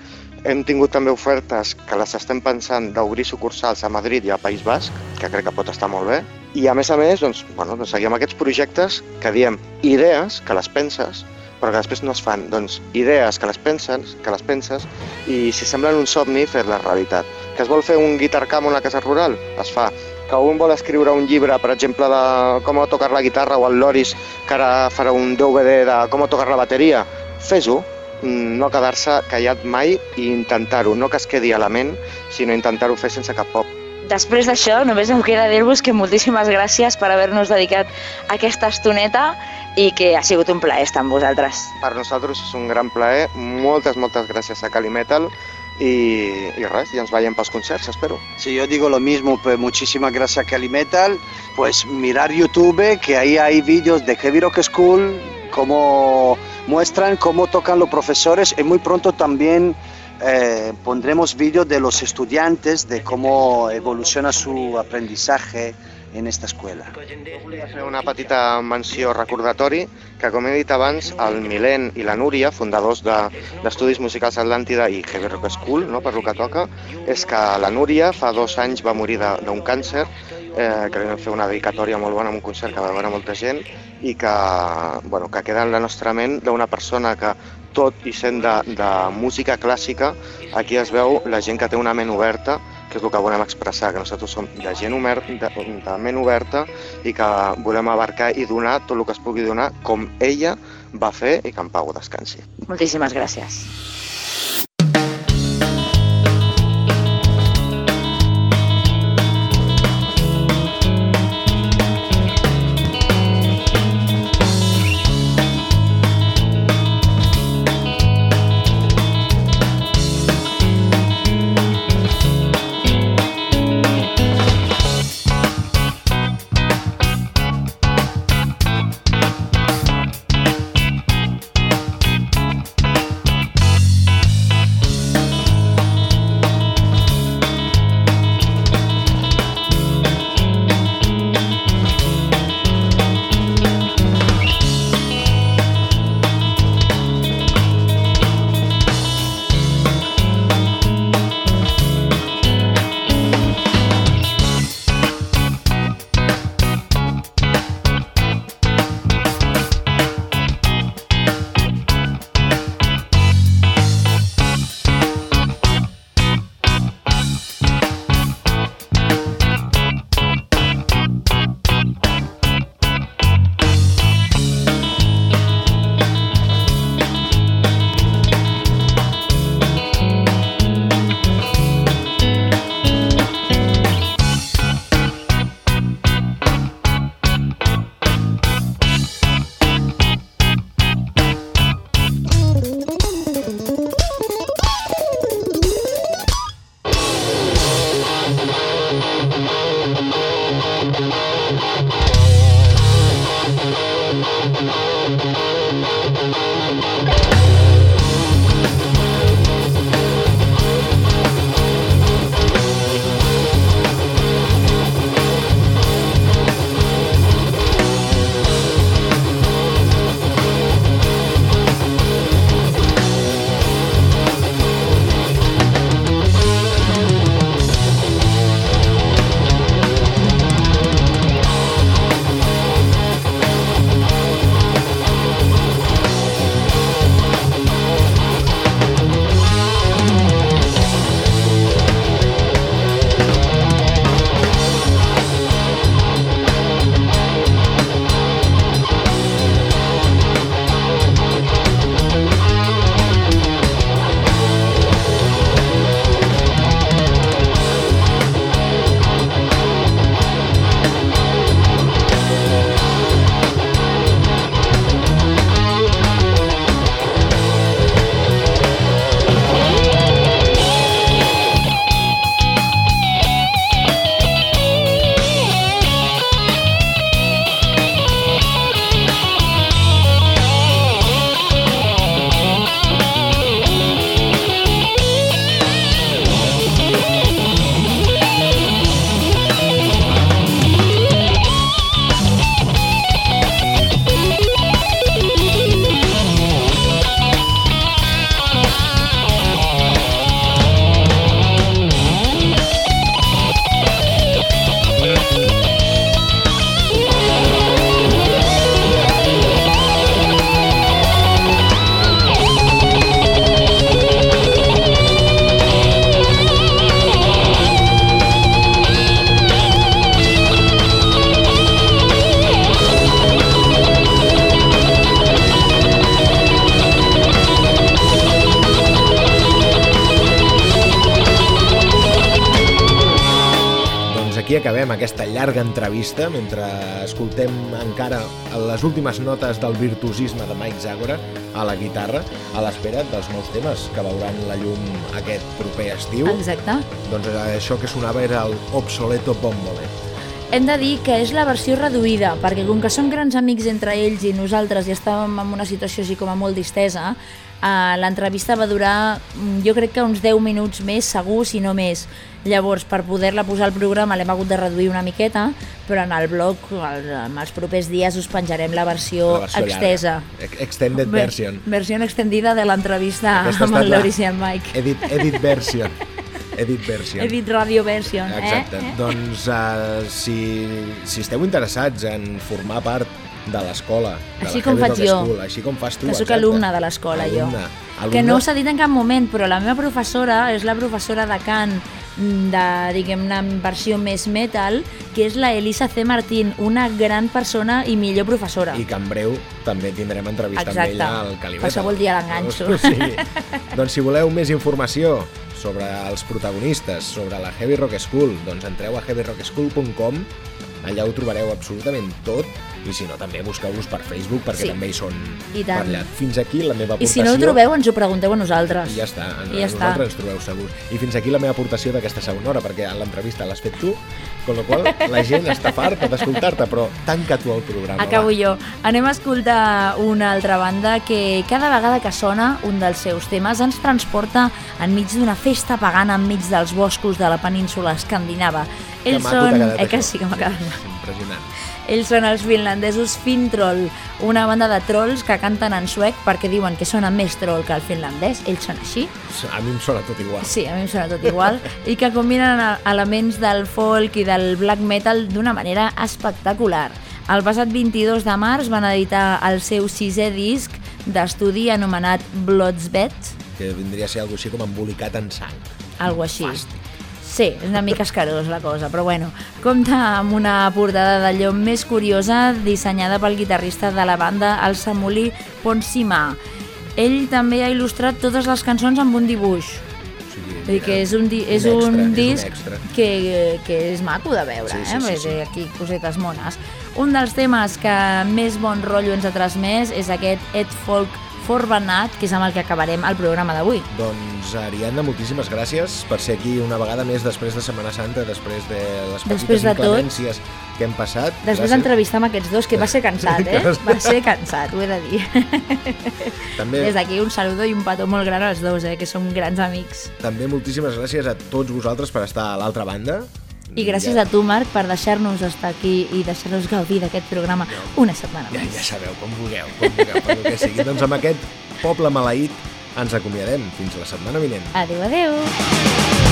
Hem tingut també ofertes que les estem pensant d'obrir sucursals a Madrid i al País Basc, que crec que pot estar molt bé. I a més a més, doncs, bueno, doncs seguim aquests projectes que diem idees, que les penses, però que després no es fan. Doncs idees que les penses, que les penses, i si semblen un somni, fer-les realitat. Que es vol fer un guitar camp a una casa rural? Es fa. Que un vol escriure un llibre, per exemple, de com tocar la guitarra, o el Loris, que ara farà un DVD de com tocar la bateria? Fes-ho, Mm, no quedar-se callat mai i intentar-ho, no que es quedi a la ment, sinó intentar-ho fer sense cap por. Després d'això, només em queda dir-vos que moltíssimes gràcies per haver-nos dedicat aquesta estoneta i que ha sigut un plaer estar amb vosaltres. Per nosaltres és un gran plaer, moltes, moltes gràcies a Calimetal i, i res, i ens veiem pels concerts, espero. Sí, yo digo lo mismo, pues muchísimas gracias a Cali Metal. Pues mirar YouTube, que ahí hay vídeos de Heavy Rock School, cómo muestran cómo tocan los profesores y muy pronto también eh, pondremos vídeos de los estudiantes, de cómo evoluciona su aprendizaje en esta escuela. Volia fer una petita menció recordatori que, com he dit abans, el Milen i la Núria, fundadors de- d'Estudis Musicals Atlàntida i Heavy Rock School, no, per lo que toca, és que la Núria fa dos anys va morir de- d'un càncer, eh, que li vam fer una dedicatòria molt bona en un concert que va veure molta gent i que, bueno, que queda en la nostra ment d'una persona que tot i sent de, de música clàssica, aquí es veu la gent que té una ment oberta que és el que volem expressar, que nosaltres som de gent omer, de, de ment oberta i que volem abarcar i donar tot el que es pugui donar com ella va fer i que en Pau descansi. Moltíssimes gràcies. Llarga entrevista mentre escoltem encara les últimes notes del virtuosisme de Mike Zagora a la guitarra a l'espera dels nous temes que veuran la llum aquest proper estiu. Exacte. Doncs això que sonava era el Obsoleto Bombole. Hem de dir que és la versió reduïda, perquè com que són grans amics entre ells i nosaltres i estàvem en una situació així com a molt distesa, eh, l'entrevista va durar, mm, jo crec que uns 10 minuts més, segur, si no més. Llavors, per poder-la posar al programa l'hem hagut de reduir una miqueta, però en el blog, el, en els propers dies, us penjarem la versió, La versió extesa. llarga. Ex- Extended Ver- version. Versió extendida de l'entrevista amb el la- Loris i en Mike. Edit, edit version. Edit version. Edit Radio Version, Exacte. eh? Doncs uh, si, si esteu interessats en formar part de l'escola, de Així la com faig jo, School, així com fas tu, que sóc exacte. alumna de l'escola, jo. Alumna. Que no s'ha dit en cap moment, però la meva professora és la professora de cant de, diguem-ne, versió més metal, que és la Elisa C. Martín, una gran persona i millor professora. I que en breu també tindrem entrevista Exacte. amb ella al Calimetal. Qualsevol dia l'enganxo. O sigui, doncs si voleu més informació sobre els protagonistes, sobre la Heavy Rock School, doncs entreu a heavyrockschool.com, allà ho trobareu absolutament tot, i si no també busqueu-los per Facebook perquè Sí. també hi són I tant. per allà. Fins aquí la meva I aportació. si no ho trobeu, ens ho pregunteu a nosaltres. I ja està, I ja està. nosaltres ens trobeu segurs. I fins aquí la meva aportació d'aquesta segona hora, perquè l'entrevista l'has fet tu, con la qual la gent està farta d'escoltar-te, però tanca tu el programa. Acabo va. jo. Anem a escoltar una altra banda que cada vegada que sona un dels seus temes ens transporta enmig d'una festa pagana enmig dels boscos de la península escandinava. Que Ells t'ha són... Eh que sí que m'ha quedat Impressionant. Ells són els finlandesos Fintroll, una banda de trolls que canten en suec perquè diuen que sona més troll que el finlandès. Ells són així. A mi em sona tot igual. Sí, a mi em sona tot igual. I que combinen elements del folk i del black metal d'una manera espectacular. El passat 22 de març van editar el seu sisè disc d'estudi anomenat Bloodsbed, Que vindria a ser alguna així com embolicat en sang. algo així. Fàstic. Sí, és una mica escarós la cosa, però bueno, compta amb una portada d'allò més curiosa dissenyada pel guitarrista de la banda, el Samuli Ponsima. Ell també ha il·lustrat totes les cançons amb un dibuix. O sigui, Vull dir que és un, di és extra, un és un disc extra. que, que és maco de veure, Sí, sí, eh? sí, sí. dir, aquí cosetes mones. Un dels temes que més bon rotllo ens ha transmès és aquest Ed Folk Forbanat, que és amb el que acabarem el programa d'avui. Doncs, Ariadna, moltíssimes gràcies per ser aquí una vegada més després de Setmana Santa, després de les petites Després de tot. inclemències que hem passat. Després d'entrevistar amb aquests dos, que va ser cansat, eh? Va ser cansat, ho he de dir. També, Des d'aquí un saludo i un petó molt gran als dos, eh? que som grans amics. també moltíssimes gràcies a tots vosaltres per estar a l'altra banda. I gràcies a tu, Marc, per deixar-nos estar aquí i deixar-nos gaudir d'aquest programa una setmana Ja, més. ja sabeu, com vulgueu, com vulgueu, per el que sigui. Doncs amb aquest poble maleït ens acomiadem. Fins la setmana vinent. Adéu, adéu.